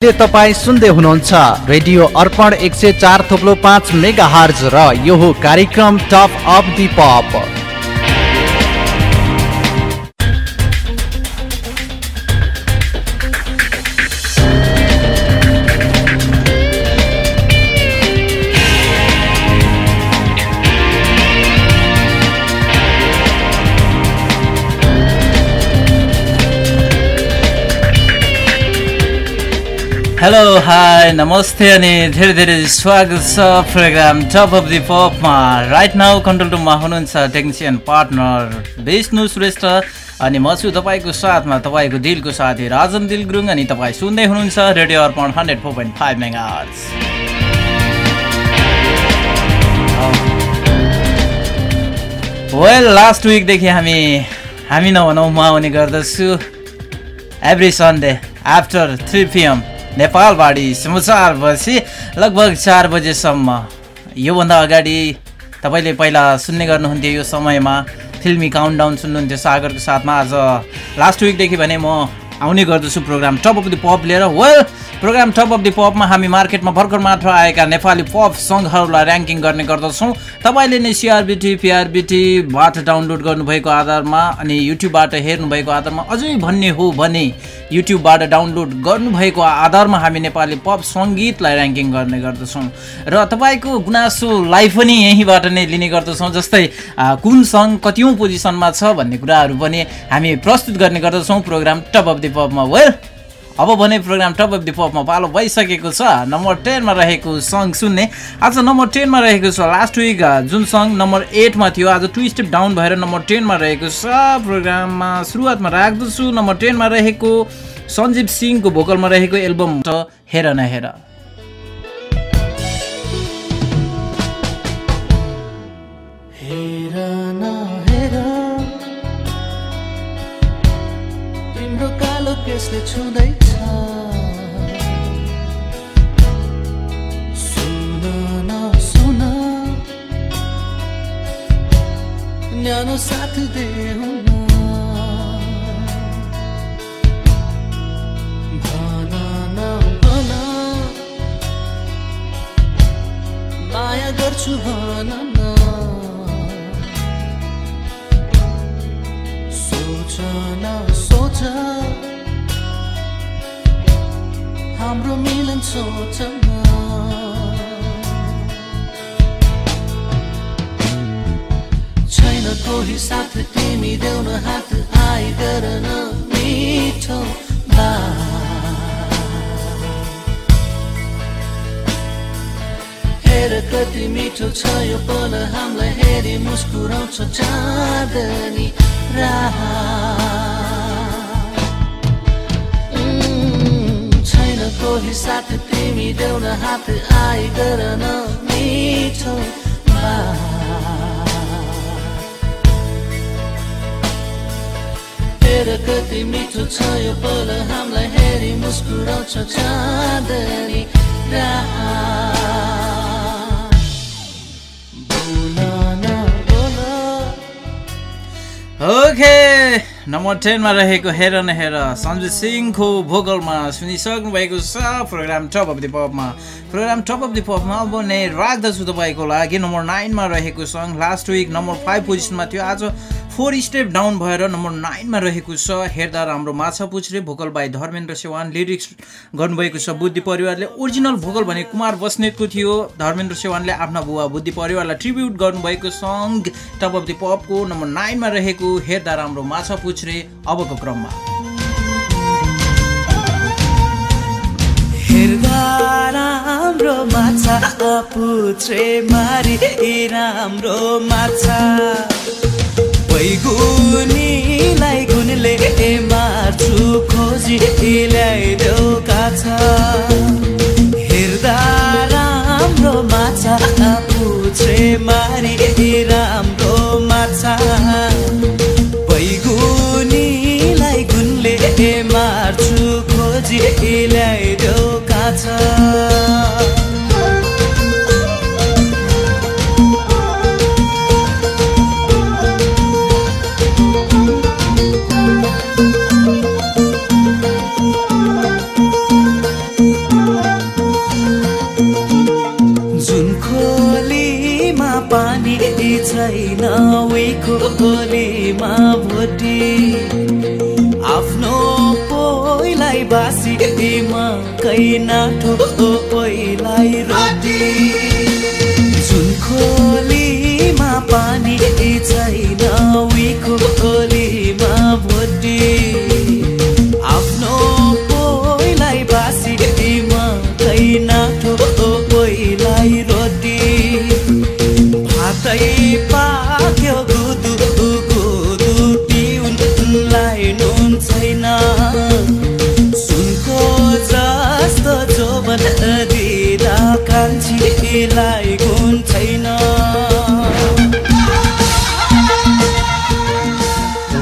तपाईँ सुन्दै हुनुहुन्छ रेडियो अर्पण एक सय चार थोप्लो पाँच मेगा हार्ज र यो कार्यक्रम top of the pop. Hello hi नमस्ते अनि धेरै धेरै स्वागत छ प्रोग्राम टप अफ दि पपमा राइट नाउ कन्ट्रोल रुममा हुनुहुन्छ टेक्निसियन पार्टनर विष्णु श्रेष्ठ अनि म छु तपाईँको साथमा तपाईँको दिलको साथी राजन दिल गुरुङ अनि तपाईँ सुन्दै हुनुहुन्छ radio Arpan hundred four point five mega well last विकदेखि हामी हामी नभनौँ म आउने गर्दछु। Every Sunday after three PM नेपालवाडी समाचारपछि लगभग चार बजेसम्म। योभन्दा अगाडि तपाईँले पहिला सुन्ने गर्नुहुन्थ्यो यो समयमा। फिल्मी काउन्टाउन सुन्नुहुन्थ्यो सागरको साथमा। आज लास्ट विकदेखि भने म आउने गर्दछु program. Top of the pop लिएर well program top of the पपमा हामी मार्केटमा भर्खर मात्र आएका नेपाली पप सङ्घहरूलाई ऱ्याङ्किङ गर्ने गर्दछौँ। तपाईँले नै सिआरबिटी पिआरबिटीबाट डाउनलोड गर्नुभएको आधारमा अनि युट्युबबाट हेर्नुभएको आधारमा अझै भन्ने हो भने युट्युबबाट डाउनलोड गर्नुभएको आधारमा हामी नेपाली पप सङ्गीतलाई ऱ्याङ्किङ गर्ने गर्दछौँ। र तपाईँको गुनासोलाई पनि यहीँबाट नै लिने गर्दछौँ जस्तै कुन सङ्ग कतिौँ पोजिसनमा छ भन्ने कुराहरू पनि हामी प्रस्तुत गर्ने गर्दछौँ प्रोग्राम टप अफ द पपमा। वेल अब भने प्रोग्राम टप अफ द पपमा पालो भइसकेको छ। नम्बर टेनमा रहेको सङ्ग सुन्ने। आज नम्बर टेनमा रहेको छ लास्ट विक जुन सङ्ग नम्बर एटमा थियो आज टु स्टेप डाउन भएर नम्बर टेनमा रहेको छ। प्रोग्राममा सुरुवातमा राख्दछु। नम्बर टेनमा रहेको सञ्जीव सिंहको भोकलमा रहेको एल्बम हेर न हेर। now no Saturday साथ तिमी देउन हात आइ गर्न मिठो हेर कति मिठो छ यो पल हामीलाई हेरी मुस्कुराउँछ चाँदनी ओके नम्बर टेनमा रहेको हेर न हेर सञ्जु सिंहको भोकलमा सुनिसक्नु भएको छ प्रोग्राम टप अफ द पपमा प्रोग्राम टप अफ द पपमा अब नै राख्दछु तपाईँको लागि। नम्बर नाइनमा रहेको song last week number five पोजिसनमा थियो। आज फोर स्टेप डाउन भएर नम्बर नाइनमा रहेको छ। हेर्दा राम्रो माछा पुछ्रे vocal by Dharmendra Sewan. Lyrics गर्नुभएको छ बुद्धि परिवारले। ओरिजिनल भोकल भने कुमार बस्नेतको थियो। धर्मेन्द्र सेवानले आफ्ना बुवा बुद्धि परिवारलाई ट्रिब्युट गर्नुभएको सङ्ग टप अफ द पपको नम्बर नाइनमा रहेको। हेर्दा राम्रो माछा पुछ पुछ्रे अबको क्रममा। राम्रो माछा पुछ्रे मारी राम्रो माछा। बैगुनीलाई गुनले मार्छु खोजी ल्याइदेऊ काछा। हेर्दा राम्रो माछा पुछ्रे मारी राम्रो माछा। खोजी ल्याइदेऊ काछा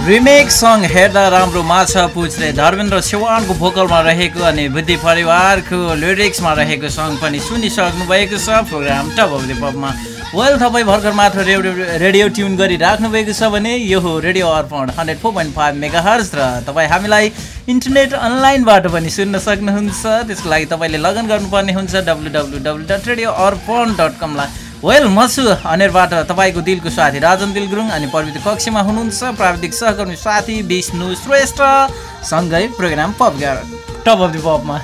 रिमेक सङ्ग हेर्दा राम्रो माछा पुछले धर्मेन्द्र सेवानको भोकलमा रहेको अनि बुद्धि परिवारको लिरिक्समा रहेको सङ्ग पनि सुनिसक्नु भएको छ। Program top of the well तपाईँ भर्खर मात्र रेडियो रेडियो ट्युन गरिराख्नु भएको छ भने यो हो radio Arpan hundred four point five mega hertz र तपाईँ हामीलाई इन्टरनेट अनलाइनबाट पनि सुन्न सक्नुहुन्छ। त्यसको लागि तपाईँले लगन गर्नुपर्ने हुन्छ। W W W dot radio Arpan dot कमलाई well म छु अनेरबाट तपाईँको दिलको साथी राजन दिल गुरुङ अनि प्रविधि कक्षमा हुनुहुन्छ प्राविधिक सहकर्मी साथी विष्णु श्रेष्ठ सँगै program pop top of the पपमा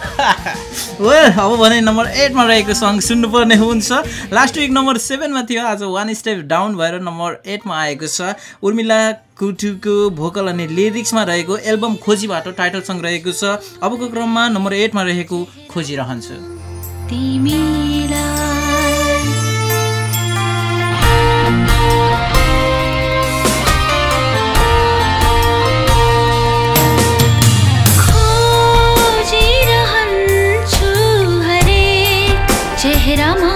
well अब भने नम्बर एटमा रहेको सङ्ग सुन्नुपर्ने हुन्छ। लास्ट विक नम्बर सेभेनमा थियो आज वान स्टेप डाउन भएर नम्बर एटमा आएको छ। उर्मिला कुटुको भोकल अनि लिरिक्समा रहेको एल्बम खोजीबाट टाइटल सङ्ग रहेको छ। अबको क्रममा नम्बर एटमा रहेको खोजिरहन्छु queramos.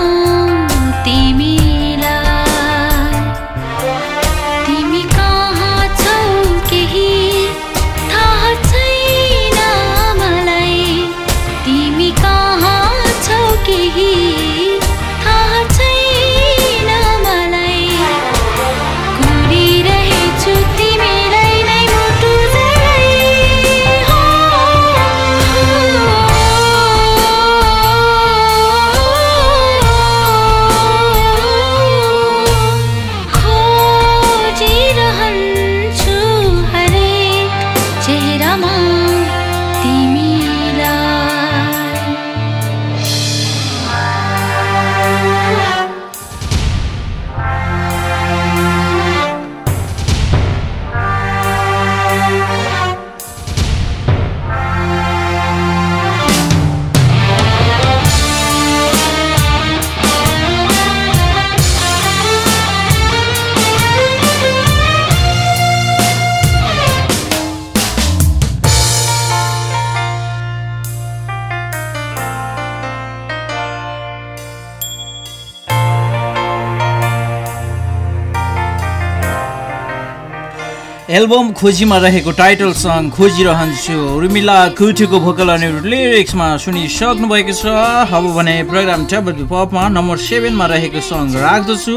एल्बम खोजीमा रहेको टाइटल सङ्ग खोजिरहन्छु। उर्मिला कुठीको भोकल अनि लिरिक्समा सुनिसक्नु भएको छ। अब भने प्रोग्राम टेबल पपमा नम्बर सेभेनमा रहेको सङ्ग राख्दछु।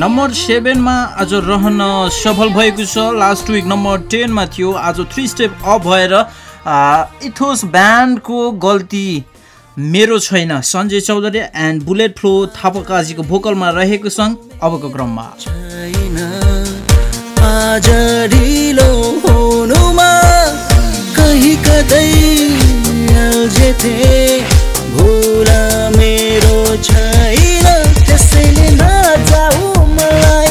नम्बर सेभेनमा आज रहन सफल भएको छ। लास्ट विक नम्बर टेनमा थियो। आज थ्री स्टेप अप भएर इथोस ब्यान्डको गल्ती मेरो छैन। Sanjay Chaudhary and bullet flow थापाकाजीको भोकलमा रहेको सङ्ग अबको क्रममा। ढिलो हुनुमा कहीँ कतै अल्झेथे। भुल मेरो छैन त्यसैले नजाऊ मलाई।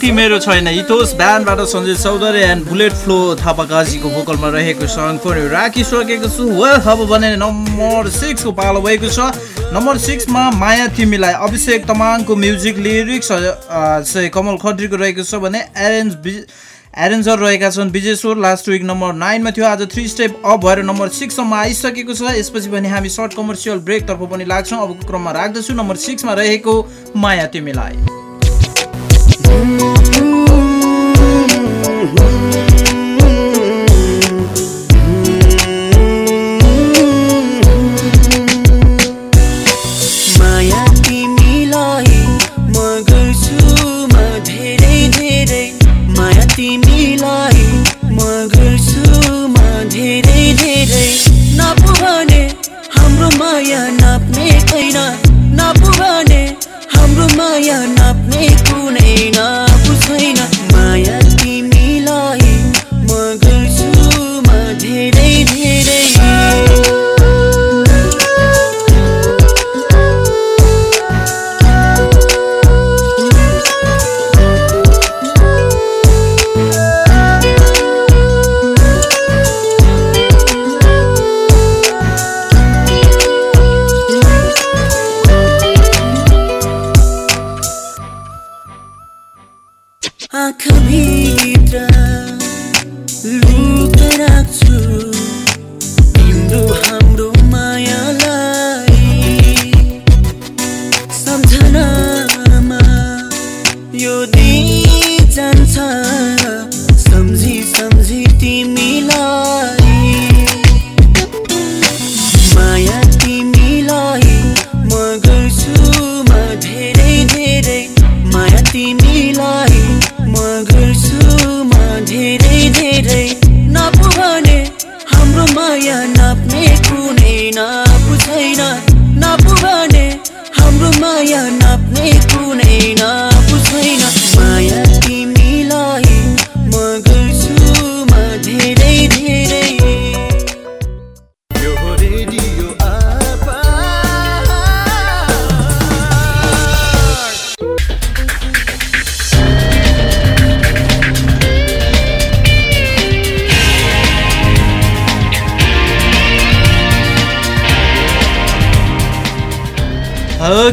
गल्ती मेरो छैन। इतोस ब्यान्डबाट Sanjay Chaudhary and bullet flow थापाकाजीको भोकलमा रहेको पनि राखिसकेको छु। वेल अब भने नम्बर सिक्सको पालो भएको छ। नम्बर सिक्समा माया तिमीलाई। अभिषेक तमाङको म्युजिक लिरिक्स चाहिँ कमल खत्रीको रहेको छ भने एरेन्ज बि एरेन्जर रहेका छन्। विजेश्वर लास्ट विक नम्बर नाइनमा थियो। आज थ्री स्टेप अप भएर नम्बर सिक्ससम्म आइसकेको छ। यसपछि भने हामी सर्ट कमर्सियल ब्रेकतर्फ पनि लाग्छौँ। अबको क्रममा राख्दछु। नम्बर सिक्समा रहेको माया तिमीलाई। माया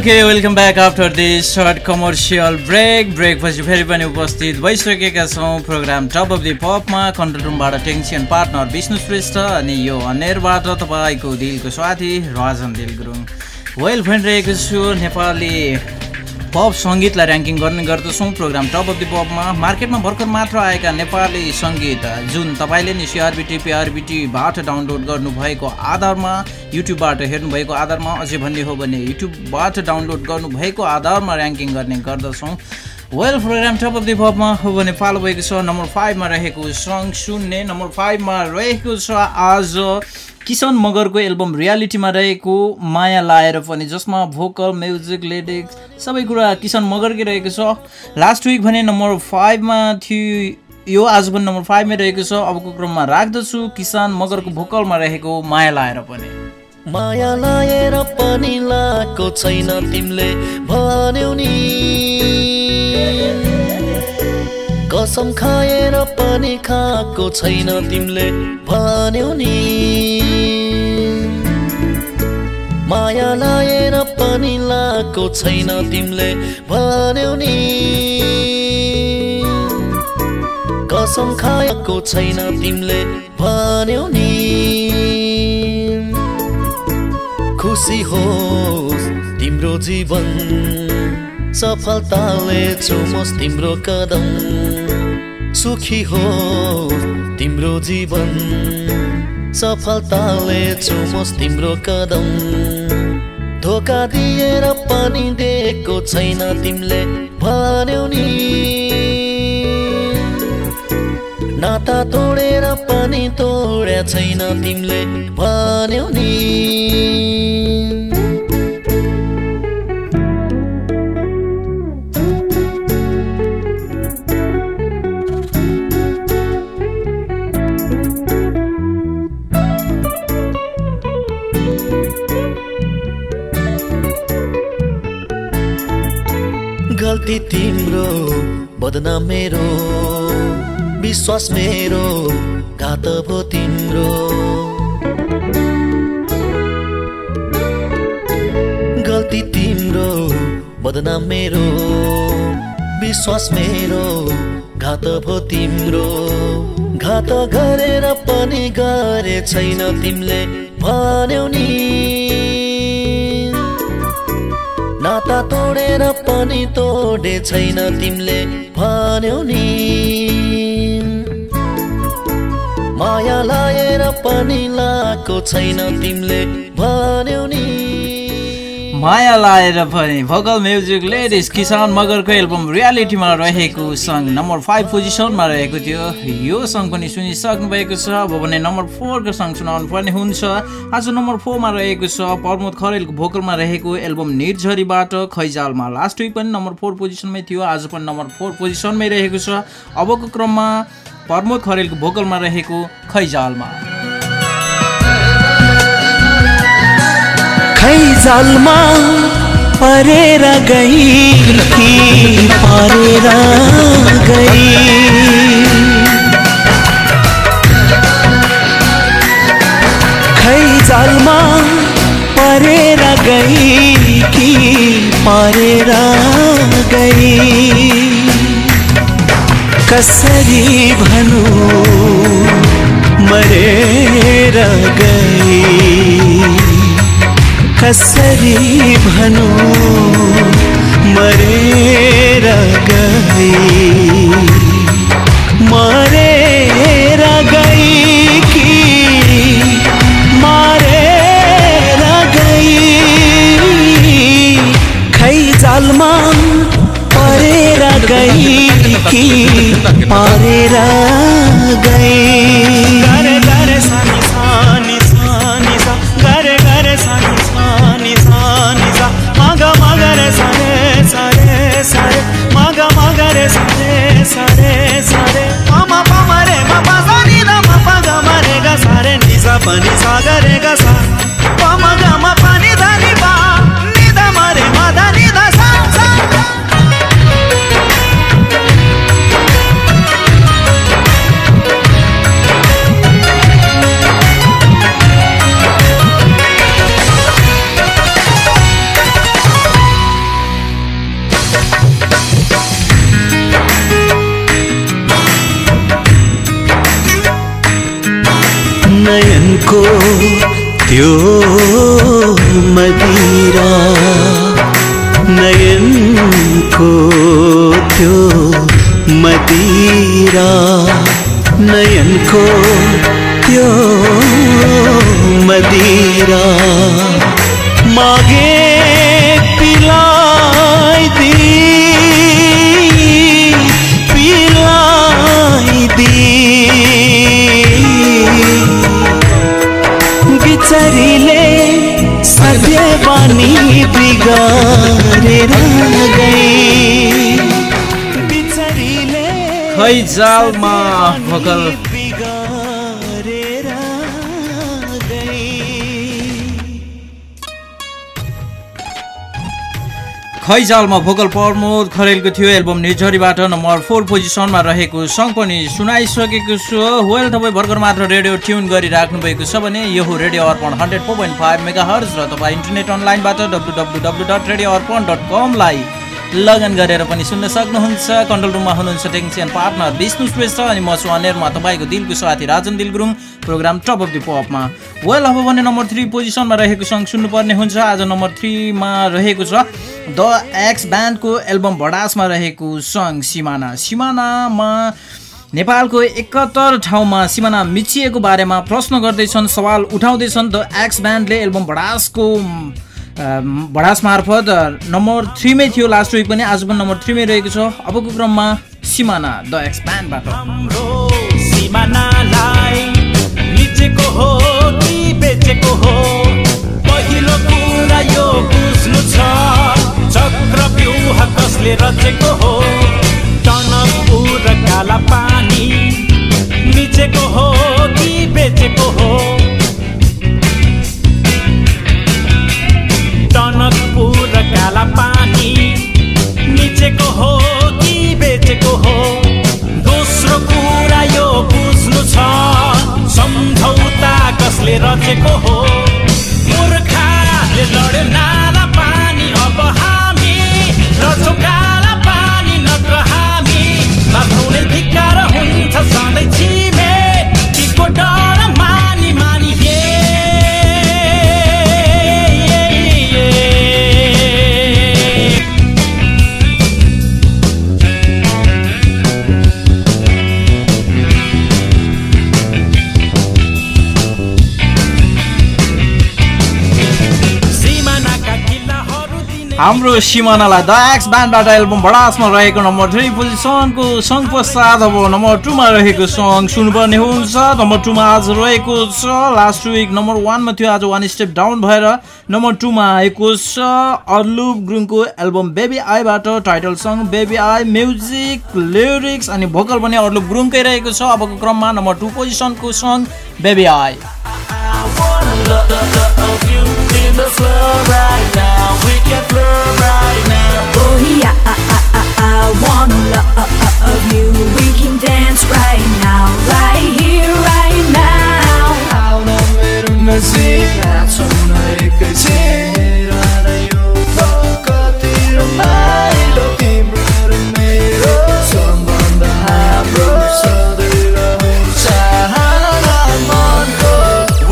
okay welcome back after this short commercial break break पछि फेरि पनि उपस्थित भइसकेका छौँ। प्रोग्राम टप अफ दि पपमा कन्ट्रोल रुमबाट टेक्निसियन पार्टनर विष्णु श्रेष्ठ अनि यो अनेरबाट तपाईँको दिलको साथी राजन दिल गुरुङ वेल भनिरहेको छु नेपाली पप सङ्गीतलाई ऱ्याङ्किङ गर्ने गर्दछौँ। प्रोग्राम टप अफ दि पपमा मार्केटमा भर्खर मात्र आएका नेपाली सङ्गीत। जुन तपाईँले नि सिआरबिटी पिआरबिटीबाट डाउनलोड गर्नुभएको आधारमा युट्युबबाट हेर्नुभएको आधारमा अझै भन्ने हो भने युट्युबबाट डाउनलोड गर्नुभएको आधारमा ऱ्याङ्किङ गर्ने गर्दछौँ। Well program top of the पपमा हो भने पालो भएको छ नम्बर फाइभमा रहेको सङ्ग सुन्ने नम्बर फाइभमा रहेको छ आज। किसन मगरको एल्बम रियालिटीमा रहेको माया लाएर पनि जसमा भोकल म्युजिक लिरिक्स सबै कुरा किसन मगरकै रहेको छ। लास्ट विक भने नम्बर फाइभमा थियो यो आज पनि नम्बर फाइभमै रहेको छ। अबको क्रममा राख्दछु किसान मगरको भोकलमा रहेको माया लाएर पनि। माया लाएर पनि छैन तिमीले भन्यौ नि। कसम खाएर पनि खाएको छैन तिमीले भन्यौ नि। माया लाएर पनि लाएको छैन तिमीले भन्यौ नि। कसम खाएको छैन तिमीले भन्यौ नि। खुसी होस् तिम्रो जीवन सफलताले चुमोस् तिम्रो कदम। सुखी होस् तिम्रो जीवन। सफलताले चुमोस् तिम्रो कदम। धोका दिएर पनि दिएको छैन तिमीले भन्यौ नि। नाता तोडेर पनि तोड्या छैन तिमीले भन्यौ नि। विश्वास मेरो घात भो तिम्रो। गल्ती तिम्रो बदनाम मेरो विश्वास मेरो घात भो तिम्रो। घात गरेर पनि गरे छैन तिमीले भन्यौ नि। नाता तोडेर पनि तोडे छैन तिमीले भन्यौ नि। माया लाएर पनि लाएको छैन तिमीले भन्यौ नि। माया लाएर पनि भोकल म्युजिक लेडिज किसान मगरको एल्बम रियालिटीमा रहेको सङ्ग नम्बर फाइभ पोजिसनमा रहेको थियो। यो सङ्ग पनि सुनिसक्नु भएको छ। अब भने नम्बर फोरको सङ्ग सुनाउनु पर्ने हुन्छ। आज नम्बर फोरमा रहेको छ प्रमोद खरेलको भोकलमा रहेको एल्बम निर्झरीबाट खैजालमा। लास्ट विक पनि नम्बर फोर पोजिसनमै थियो। आज पनि नम्बर फोर पोजिसनमै रहेको छ। अबको क्रममा प्रमोद खरेलको भोकलमा रहेको खैजालमा। खैजालमा परेर गई पारेर गई गरे गरे सानी सानी सानी, सा। गरे गरे सानी सानी सानी, सा। मग मग रे सारे सारे सारे मग मग रे सारे सारे सारे पम रे। मम सा नि द म प ग म रे। ग, सा रे। नि नयनको त्यो मदिरा। नयनको त्यो मदिरा। नयनको त्यो मदिरा। मागे बानी खैजालमा भोकल खैजालमा भोकल प्रमोद खरेलको थियो एल्बम निर्झरीबाट नम्बर फोर पोजिसनमा रहेको सङ्ग पनि सुनाइसकेको छु। वेल तपाईँ भर्खर मात्र रेडियो ट्युन गरिराख्नु भएको छ भने यो radio Arpan hundred four point five megahertz र तपाईँ इन्टरनेट अनलाइनबाट W W W dot radio Arpan dot कमलाई लगन गरेर पनि सुन्न सक्नुहुन्छ। कन्ट्रोल रुममा हुनुहुन्छ टेक्निसियन पार्टनर विष्णु श्रेष्ठ अनि म छु अनेरमा। तपाईँको दिलको साथी Rajan Dil Gurung program top of the पपमा। Well अब भने नम्बर थ्री पोजिसनमा रहेको सङ्ग सुन्नुपर्ने हुन्छ। आज नम्बर थ्रीमा रहेको छ द एक्स ब्यान्डको एल्बम भडासमा रहेको सङ्ग सिमाना। सिमानामा नेपालको एकहत्तर ठाउँमा सिमाना मिचिएको बारेमा प्रश्न गर्दैछन् सवाल उठाउँदैछन्। द एक्स ब्यान्डले एल्बम भडासको भडास मार्फत नम्बर थ्रीमै थियो लास्ट विक पनि आज पनि नम्बर थ्रीमै रहेको छ। अबको क्रममा सिमाना द एक्स ब्यान्डबाट हाम्रो सिमानालाई निचेको हो काला पानी निचेको हो कि बेचेको हो? वाला पानी मिचेको हो कि बेचेको हो? दोस्रो कुरा यो बुझ्नु छ सम्झौता कसले रचेको हो? मूर्खाले लड़े नाला पानी अब हाम्रो सिमानालाई द एक्स ब्यान्डबाट एल्बम बडासमा रहेको नम्बर थ्री पोजिसनको सङ्घ पश्चात अब नम्बर टूमा रहेको सङ्ग सुन्नुपर्ने हुन्छ। नम्बर टूमा आज रहेको छ। लास्ट विक नम्बर वानमा थियो आज वान स्टेप डाउन भएर नम्बर टूमा आएको छ। अर्लुप गुरुङको album baby आईबाट title song baby I music lyrics अनि भोकल पनि अर्लुप गुरुङकै रहेको छ। अबको क्रममा number two पोजिसनको song baby I. Oh yeah, I, I, I, I wanna love you. We can dance right now, right here, right now. आउन मेरो नजिक नाचौँ न एकैछिन रहन यो कति रमाइलो तिम्रो र मेरो सम्बन्ध हाम्रो सधैँ रहन्छ मनको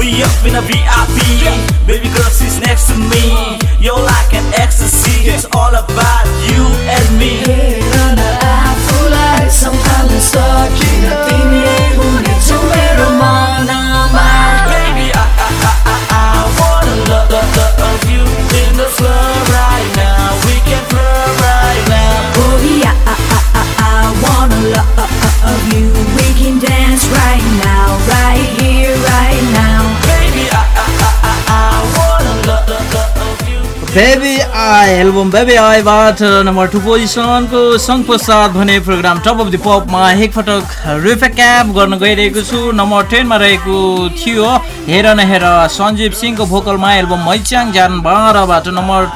We up in a VIP Baby girl, she's next to me baby I album baby आईबाट number two पोजिसनको सङ्घ पश्चात भने प्रोग्राम टप अफ द पपमा एकपटक रिफेक्याप गर्न गइरहेको छु। नम्बर टेनमा रहेको थियो हेर न हेर सञ्जीव सिंहको भोकलमा एल्बम मैच्याङ ज्यान बाह्रबाट नम्बर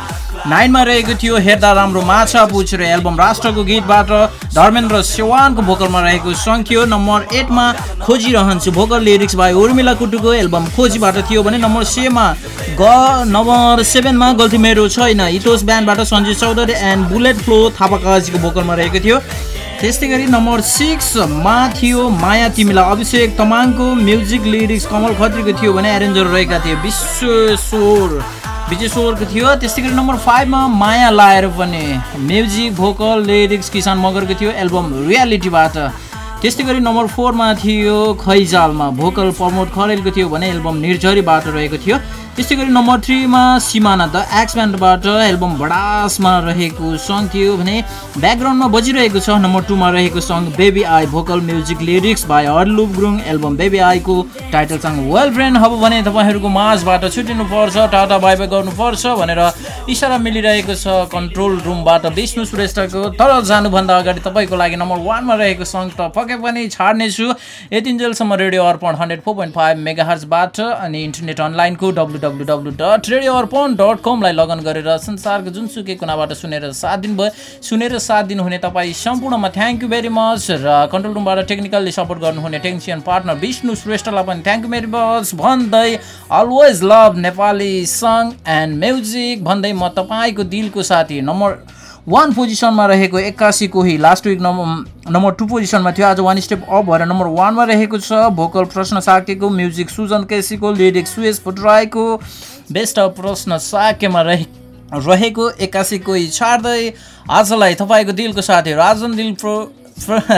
नाइनमा रहेको थियो हेर्दा राम्रो माछा पुछेर एल्बम राष्ट्रको गीतबाट धर्मेन्द्र सेवानको भोकलमा रहेको सङ्ग थियो। नम्बर एटमा खोजिरहन्छु भोकल लिरिक्स बाई उर्मिला कुटुको एल्बम खोजीबाट थियो भने नम्बर सेमा ग नम्बर सेभेनमा गल्ती मेरो छैन। इतोस ब्यान्डबाट Sanjay Chaudhary and bullet flow थापाकाजीको भोकलमा रहेको थियो। त्यस्तै गरी नम्बर सिक्समा थियो माया तिमीलाई अभिषेक तमाङको म्युजिक लिरिक्स कमल खत्रीको थियो भने एरेन्जर रहेका थिए। विश्वेश्वर विजेश्वरको थियो। त्यस्तै गरी नम्बर फाइभमा माया लाएर पनि म्युजिक भोकल लिरिक्स किसान मगरको थियो एल्बम रियालिटीबाट। त्यस्तै गरी नम्बर फोरमा थियो खैजालमा भोकल प्रमोद खरेलको थियो भने एल्बम निर्झरीबाट रहेको थियो। त्यस्तै गरी नम्बर थ्रीमा सिमाना द एक्स एल्बम बडासमा रहेको सङ्ग थियो भने ब्याकग्राउन्डमा बजिरहेको छ। नम्बर टूमा रहेको song baby I vocal music lyrics by हरलुप Gurung album baby आईको टाइटल सङ्ग वेल फ्रेन्ड अब भने तपाईँहरूको माझबाट छुट्टिनुपर्छ टाटा बाई बाई गर्नुपर्छ भनेर इसारा मिलिरहेको छ। कन्ट्रोल रुमबाट विष्णु श्रेष्ठको तर जानुभन्दा अगाडि तपाईँको लागि नम्बर वानमा रहेको सङ्ग त पक्कै पनि छाड्नेछु। यतिन्जेलसम्म radio Arpan hundred four point five mega अनि इन्टरनेट अनलाइनको W W W dot radio Arpan dot कमलाई लगन गरेर संसारको जुनसुकै कुनाबाट सुनेर साथ दिनुभयो सुनेर साथ दिनुहुने तपाईँ सम्पूर्णमा थ्याङ्क यू भेरी मच र कन्ट्रोल रुमबाट टेक्निकल्ली सपोर्ट गर्नुहुने टेक्निसियन पार्टनर विष्णु श्रेष्ठलाई पनि थ्याङ्क यू भेरी मच भन्दै always love Nepali song and music भन्दै म तपाईँको दिलको साथी नम्बर वान पोजिसनमा रहेको एक्कासी कोही last week number number two पोजिसनमा थियो। आज वान स्टेप अप भएर नम्बर वानमा रहेको छ। भोकल प्रश्न साकेको म्युजिक सुजन केसीको लिरिक्स सुयस भुटराईको बेस्ट अफ प्रश्न साकेमा रहे रहेको एक्कासी कोही छाड्दै आजलाई तपाईँको दिलको साथी राजन दिल प्रो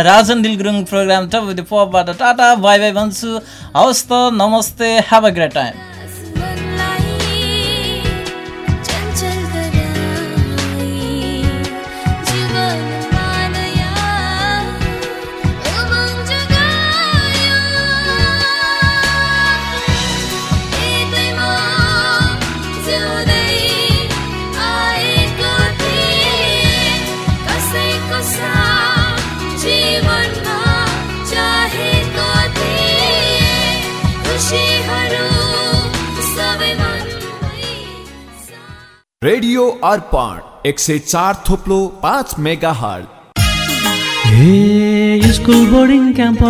राजन दिल गुरुङ प्रोग्राम टप पपबाट टाटा बाई बाई भन्छु। हवस् त नमस्ते have a great time radio Arpan एक से चार थोप्लो पाँच मेगा हल स्कूल बोर्डिंग क्याम्पस